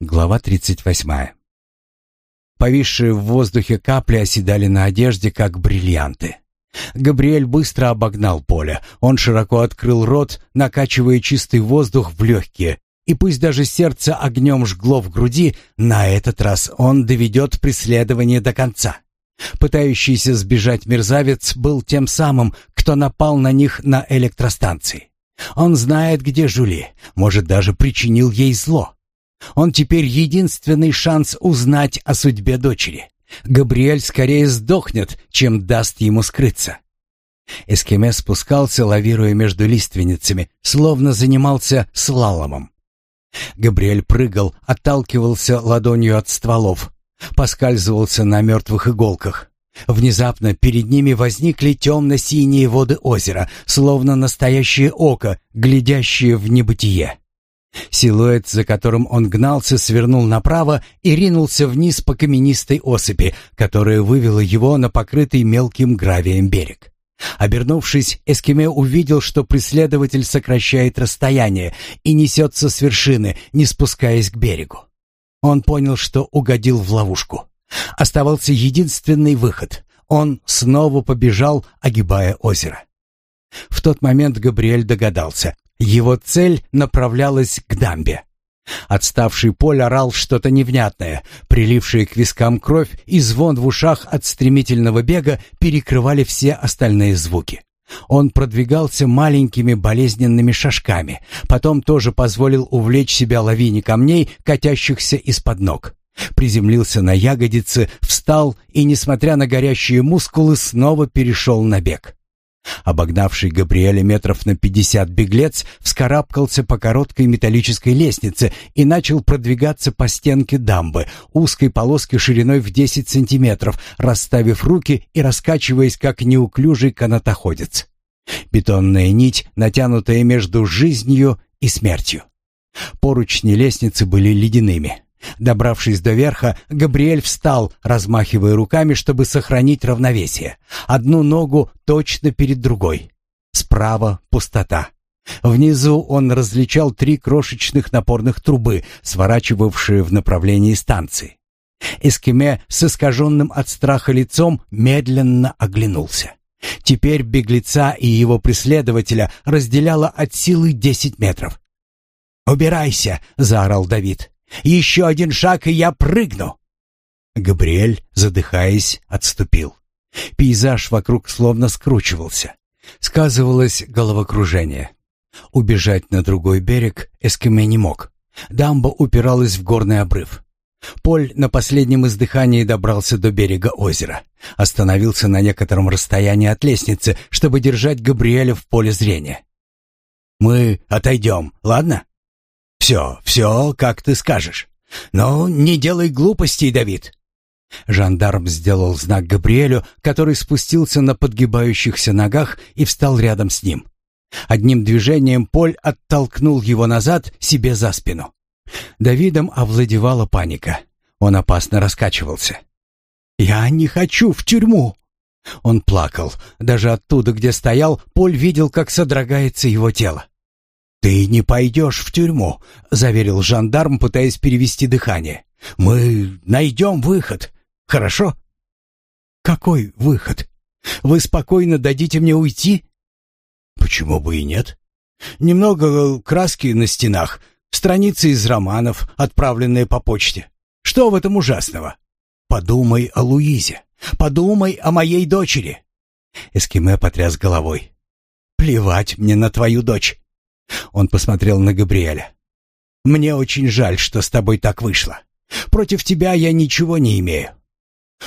Глава 38. Повисшие в воздухе капли оседали на одежде, как бриллианты. Габриэль быстро обогнал поле. Он широко открыл рот, накачивая чистый воздух в легкие. И пусть даже сердце огнем жгло в груди, на этот раз он доведет преследование до конца. Пытающийся сбежать мерзавец был тем самым, кто напал на них на электростанции. Он знает, где Жули, может, даже причинил ей зло. Он теперь единственный шанс узнать о судьбе дочери. Габриэль скорее сдохнет, чем даст ему скрыться. Эскеме спускался, лавируя между лиственницами, словно занимался слаломом. Габриэль прыгал, отталкивался ладонью от стволов, поскальзывался на мертвых иголках. Внезапно перед ними возникли темно-синие воды озера, словно настоящее око, глядящее в небытие. Силуэт, за которым он гнался, свернул направо и ринулся вниз по каменистой осыпи, которая вывела его на покрытый мелким гравием берег. Обернувшись, Эскиме увидел, что преследователь сокращает расстояние и несется с вершины, не спускаясь к берегу. Он понял, что угодил в ловушку. Оставался единственный выход. Он снова побежал, огибая озеро. В тот момент Габриэль догадался, его цель направлялась к дамбе. Отставший Поль орал что-то невнятное, прилившая к вискам кровь и звон в ушах от стремительного бега перекрывали все остальные звуки. Он продвигался маленькими болезненными шажками, потом тоже позволил увлечь себя лавине камней, катящихся из-под ног. Приземлился на ягодицы, встал и, несмотря на горящие мускулы, снова перешел на бег. Обогнавший Габриэля метров на пятьдесят беглец вскарабкался по короткой металлической лестнице и начал продвигаться по стенке дамбы, узкой полоски шириной в десять сантиметров, расставив руки и раскачиваясь, как неуклюжий канатоходец. Бетонная нить, натянутая между жизнью и смертью. Поручни лестницы были ледяными. Добравшись до верха, Габриэль встал, размахивая руками, чтобы сохранить равновесие. Одну ногу точно перед другой. Справа пустота. Внизу он различал три крошечных напорных трубы, сворачивавшие в направлении станции. Эскиме с искаженным от страха лицом медленно оглянулся. Теперь беглеца и его преследователя разделяло от силы десять метров. «Убирайся!» — заорал Давид. Еще один шаг, и я прыгну. Габриэль, задыхаясь, отступил. Пейзаж вокруг словно скручивался. Сказывалось головокружение. Убежать на другой берег Эскиме не мог. Дамба упиралась в горный обрыв. Поль на последнем издыхании добрался до берега озера. Остановился на некотором расстоянии от лестницы, чтобы держать Габриэля в поле зрения. «Мы отойдем, ладно?» Все, все, как ты скажешь. Но не делай глупостей, Давид. Жандарм сделал знак Габриэлю, который спустился на подгибающихся ногах и встал рядом с ним. Одним движением Поль оттолкнул его назад себе за спину. Давидом овладевала паника. Он опасно раскачивался. «Я не хочу в тюрьму!» Он плакал. Даже оттуда, где стоял, Поль видел, как содрогается его тело. «Ты не пойдешь в тюрьму», — заверил жандарм, пытаясь перевести дыхание. «Мы найдем выход, хорошо?» «Какой выход? Вы спокойно дадите мне уйти?» «Почему бы и нет? Немного краски на стенах, страницы из романов, отправленные по почте. Что в этом ужасного? Подумай о Луизе, подумай о моей дочери!» Эскиме потряс головой. «Плевать мне на твою дочь. Он посмотрел на Габриэля. «Мне очень жаль, что с тобой так вышло. Против тебя я ничего не имею».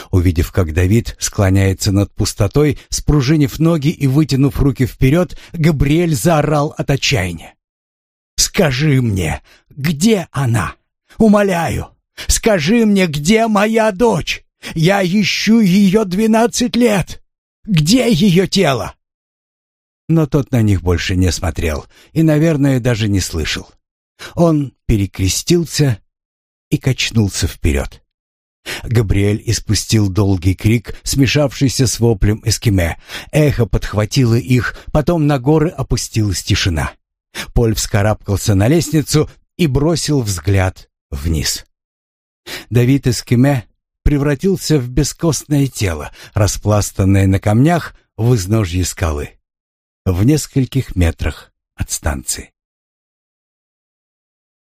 Увидев, как Давид склоняется над пустотой, спружинив ноги и вытянув руки вперед, Габриэль заорал от отчаяния. «Скажи мне, где она? Умоляю, скажи мне, где моя дочь? Я ищу ее двенадцать лет. Где ее тело?» но тот на них больше не смотрел и, наверное, даже не слышал. Он перекрестился и качнулся вперед. Габриэль испустил долгий крик, смешавшийся с воплем эскиме. Эхо подхватило их, потом на горы опустилась тишина. Поль вскарабкался на лестницу и бросил взгляд вниз. Давид эскиме превратился в бескостное тело, распластанное на камнях в изножье скалы в нескольких метрах от станции.